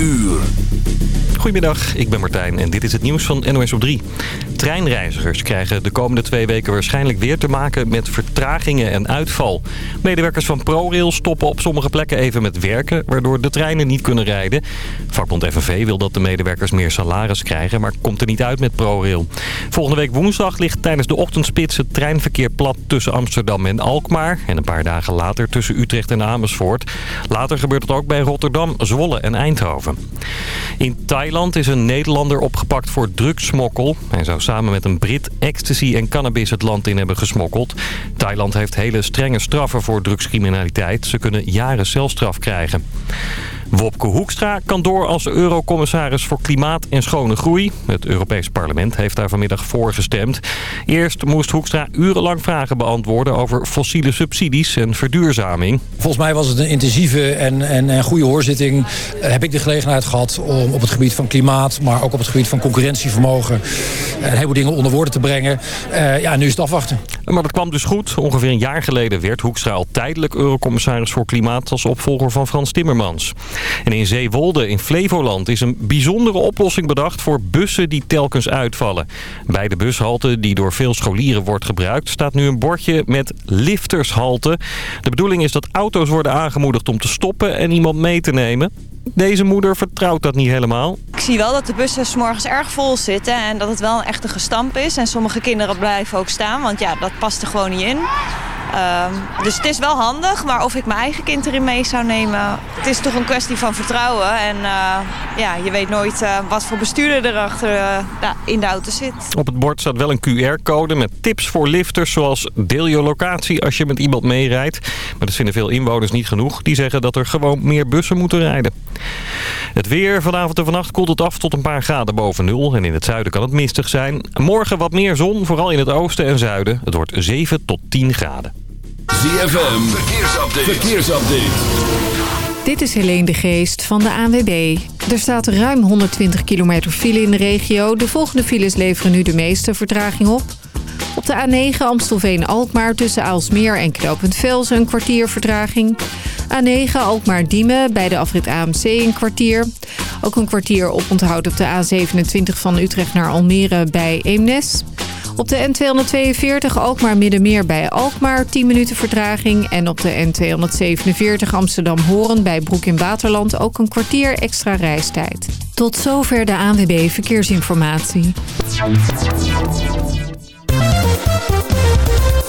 uur. Goedemiddag, ik ben Martijn en dit is het nieuws van NOS op 3. Treinreizigers krijgen de komende twee weken waarschijnlijk weer te maken met vertragingen en uitval. Medewerkers van ProRail stoppen op sommige plekken even met werken, waardoor de treinen niet kunnen rijden. Vakbond FNV wil dat de medewerkers meer salaris krijgen, maar komt er niet uit met ProRail. Volgende week woensdag ligt tijdens de ochtendspits het treinverkeer plat tussen Amsterdam en Alkmaar. En een paar dagen later tussen Utrecht en Amersfoort. Later gebeurt het ook bij Rotterdam, Zwolle en Eindhoven. In Thailand is een Nederlander opgepakt voor drugssmokkel. Hij zou samen met een Brit ecstasy en cannabis het land in hebben gesmokkeld. Thailand heeft hele strenge straffen voor drugscriminaliteit. Ze kunnen jaren celstraf krijgen. Wopke Hoekstra kan door als eurocommissaris voor Klimaat en Schone Groei. Het Europees Parlement heeft daar vanmiddag voor gestemd. Eerst moest Hoekstra urenlang vragen beantwoorden over fossiele subsidies en verduurzaming. Volgens mij was het een intensieve en, en, en goede hoorzitting. Uh, heb ik de gelegenheid gehad om op het gebied van klimaat... maar ook op het gebied van concurrentievermogen... een heleboel dingen onder woorden te brengen. Uh, ja, nu is het afwachten. Maar dat kwam dus goed. Ongeveer een jaar geleden werd Hoekstra al tijdelijk eurocommissaris voor Klimaat... als opvolger van Frans Timmermans. En in Zeewolde in Flevoland is een bijzondere oplossing bedacht voor bussen die telkens uitvallen. Bij de bushalte die door veel scholieren wordt gebruikt staat nu een bordje met liftershalte. De bedoeling is dat auto's worden aangemoedigd om te stoppen en iemand mee te nemen. Deze moeder vertrouwt dat niet helemaal. Ik zie wel dat de bussen s morgens erg vol zitten en dat het wel een echte gestamp is. En sommige kinderen blijven ook staan, want ja, dat past er gewoon niet in. Um, dus het is wel handig, maar of ik mijn eigen kind erin mee zou nemen... het is toch een kwestie van vertrouwen. En uh, ja, je weet nooit uh, wat voor bestuurder erachter uh, in de auto zit. Op het bord staat wel een QR-code met tips voor lifters... zoals deel je locatie als je met iemand meerijdt. Maar dat vinden veel inwoners niet genoeg. Die zeggen dat er gewoon meer bussen moeten rijden. Het weer vanavond en vannacht koelt het af tot een paar graden boven nul. En in het zuiden kan het mistig zijn. Morgen wat meer zon, vooral in het oosten en zuiden. Het wordt 7 tot 10 graden. ZFM, verkeersupdate. verkeersupdate. Dit is Helene de Geest van de ANWB. Er staat ruim 120 kilometer file in de regio. De volgende files leveren nu de meeste vertraging op. Op de A9 Amstelveen-Alkmaar tussen Aalsmeer en Knopend Velsen een kwartier vertraging. A9 Alkmaar-Diemen bij de afrit AMC een kwartier. Ook een kwartier op onthoud op de A27 van Utrecht naar Almere bij Eemnes. Op de N242 Alkmaar Middenmeer bij Alkmaar 10 minuten vertraging. En op de N247 Amsterdam Horen bij Broek in Waterland ook een kwartier extra reistijd. Tot zover de ANWB Verkeersinformatie.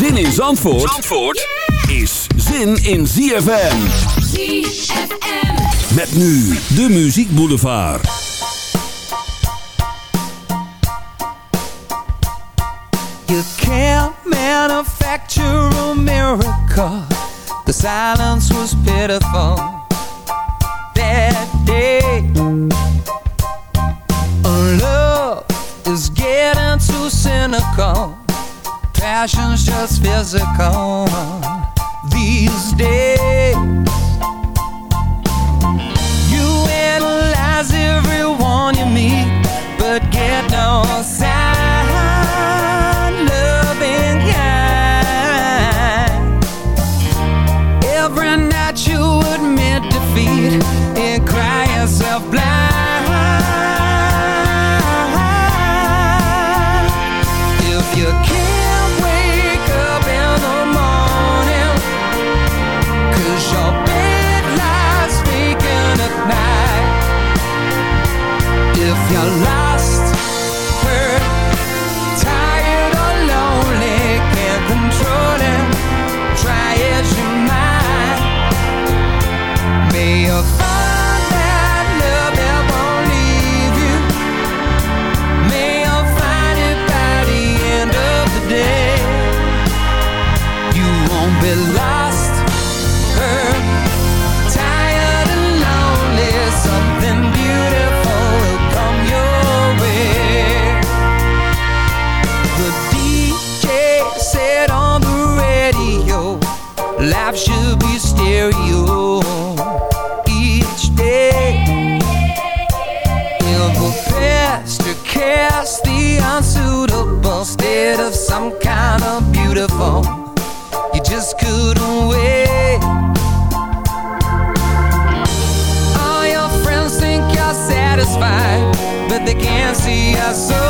Zin in Zandvoort, Zandvoort is zin in ZFM. ZFM. Met nu de Muziek Boulevard. You can't manufacture a miracle. The silence was pitiful that day. Love is getting too cynical. Passion's just physical these days. coração.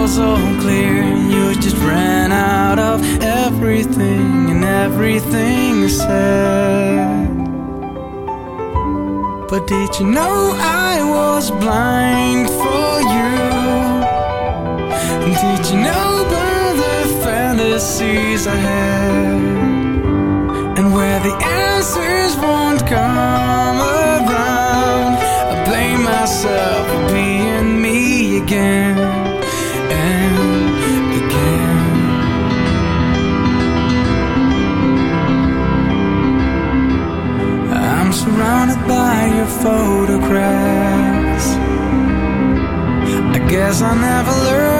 all clear. You just ran out of everything and everything you said. But did you know I was blind for you? And did you know about the fantasies I had? And where the answers won't come around, I blame myself for being me again photographs. I guess I'll never learn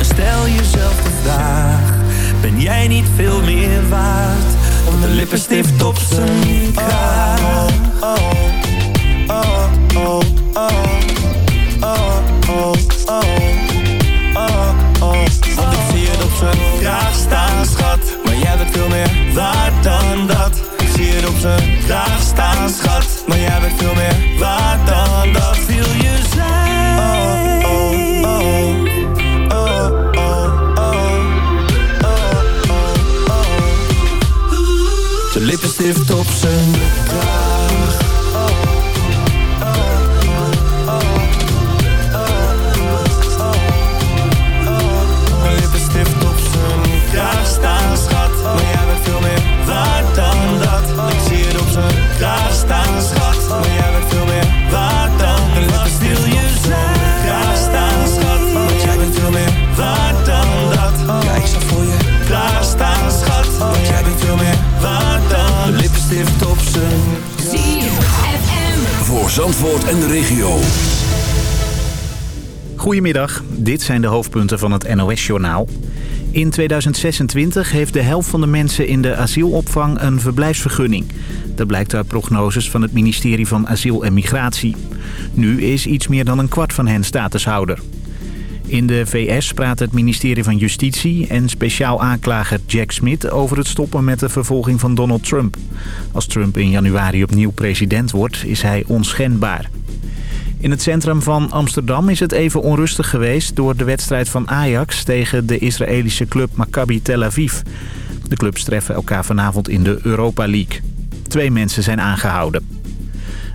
stel jezelf de vraag: ben jij niet veel meer waard? Want de lippenstift op zijn kraag. Oh, oh, oh, oh, oh, oh, Want ik zie het op zijn vraag staan, schat. Maar jij bent veel meer waard dan dat. Ik zie het op zijn vraag staan, schat. Maar jij bent veel meer waard lift op zijn Zandvoort en de regio. Goedemiddag, dit zijn de hoofdpunten van het NOS-journaal. In 2026 heeft de helft van de mensen in de asielopvang een verblijfsvergunning. Dat blijkt uit prognoses van het ministerie van Asiel en Migratie. Nu is iets meer dan een kwart van hen statushouder. In de VS praat het ministerie van Justitie en speciaal aanklager Jack Smith over het stoppen met de vervolging van Donald Trump. Als Trump in januari opnieuw president wordt, is hij onschendbaar. In het centrum van Amsterdam is het even onrustig geweest door de wedstrijd van Ajax tegen de Israëlische club Maccabi Tel Aviv. De clubs treffen elkaar vanavond in de Europa League. Twee mensen zijn aangehouden.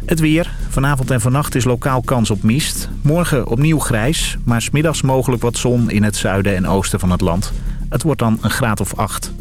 Het weer. Vanavond en vannacht is lokaal kans op mist. Morgen opnieuw grijs, maar smiddags mogelijk wat zon in het zuiden en oosten van het land. Het wordt dan een graad of acht.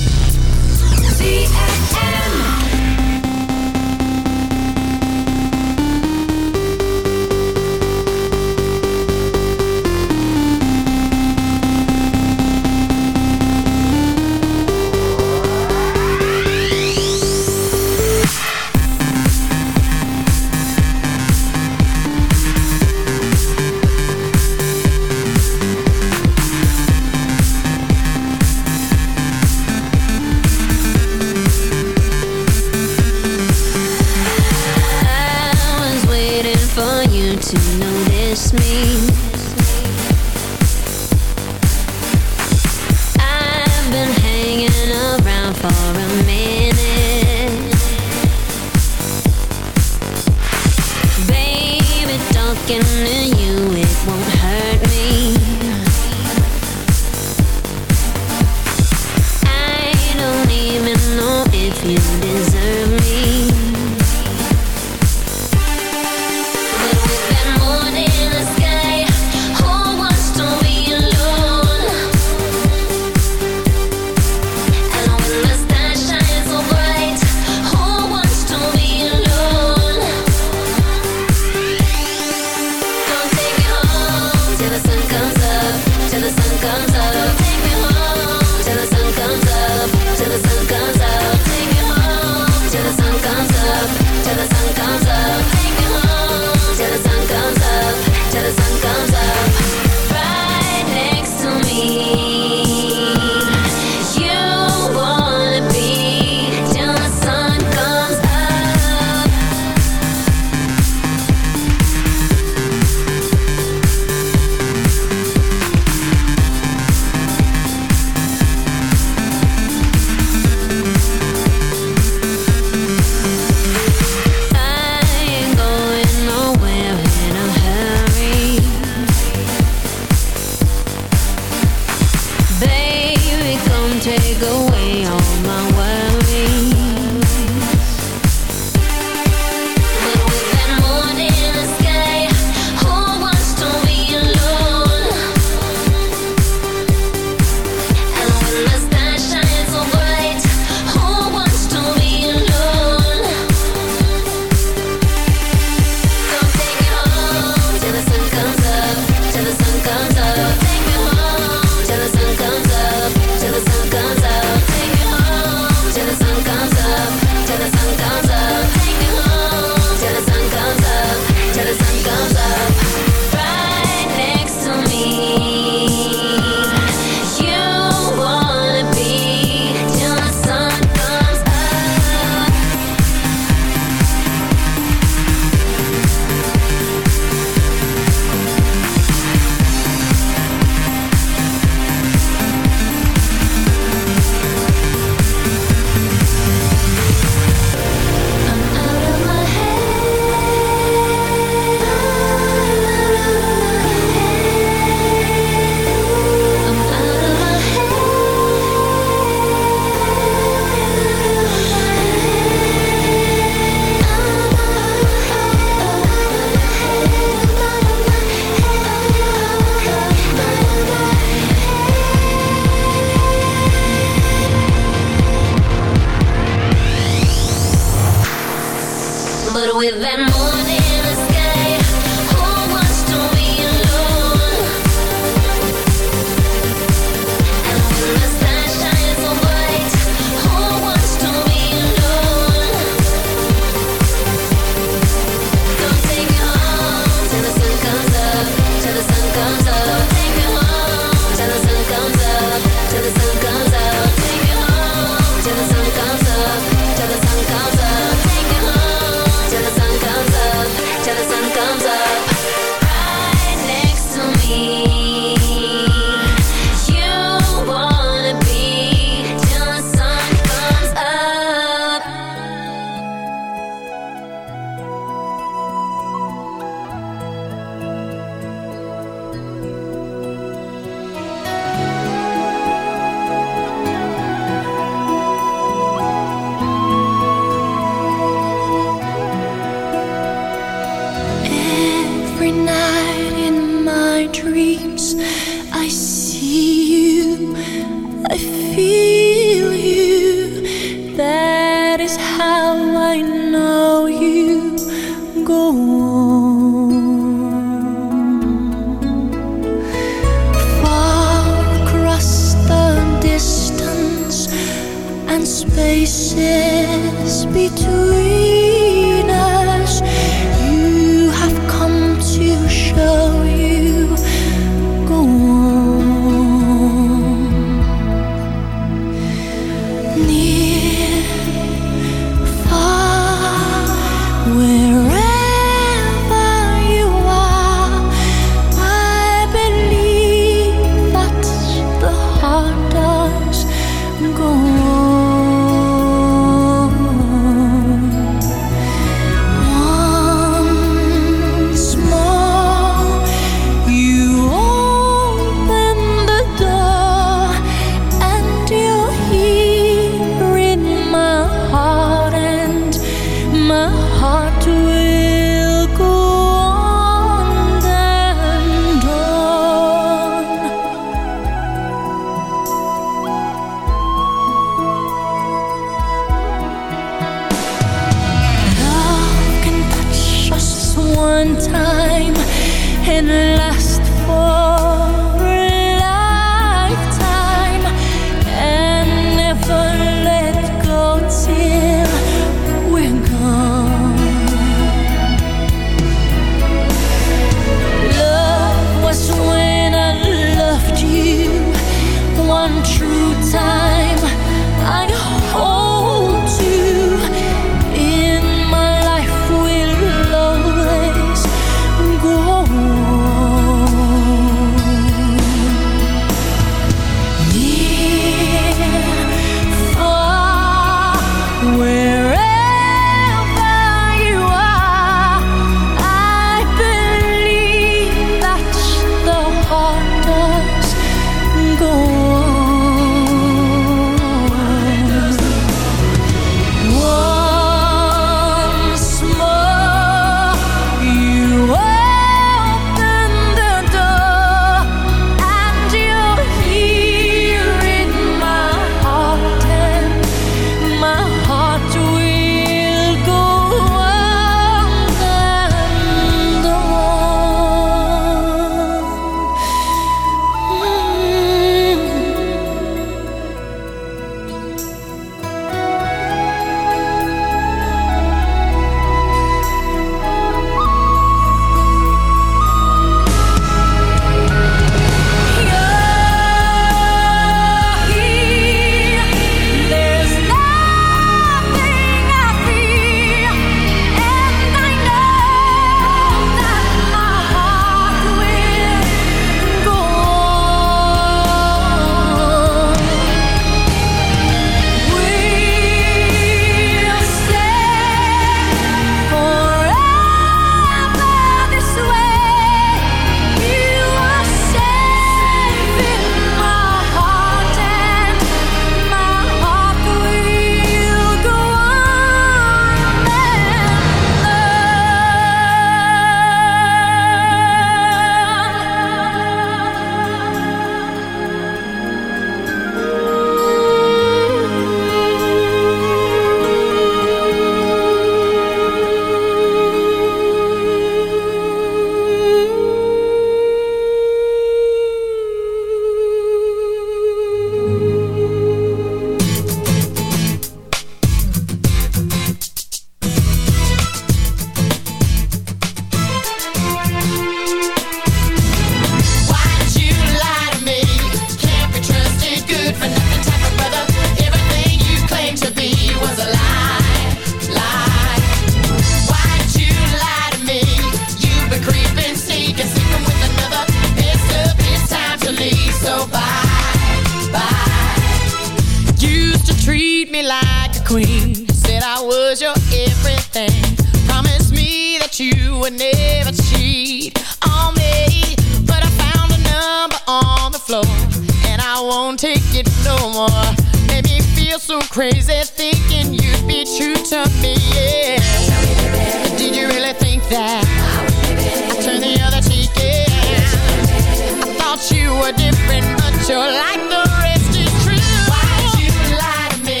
you were different, but you're like the rest is true. Why'd you lie to me?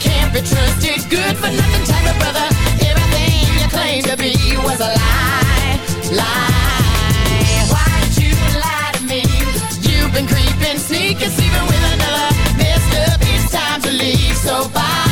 Can't be trusted, good for nothing brother. Everything you claimed to be was a lie, lie. Why'd you lie to me? You've been creeping, sneaking, sleeping with another. Mister, it's time to leave, so bye.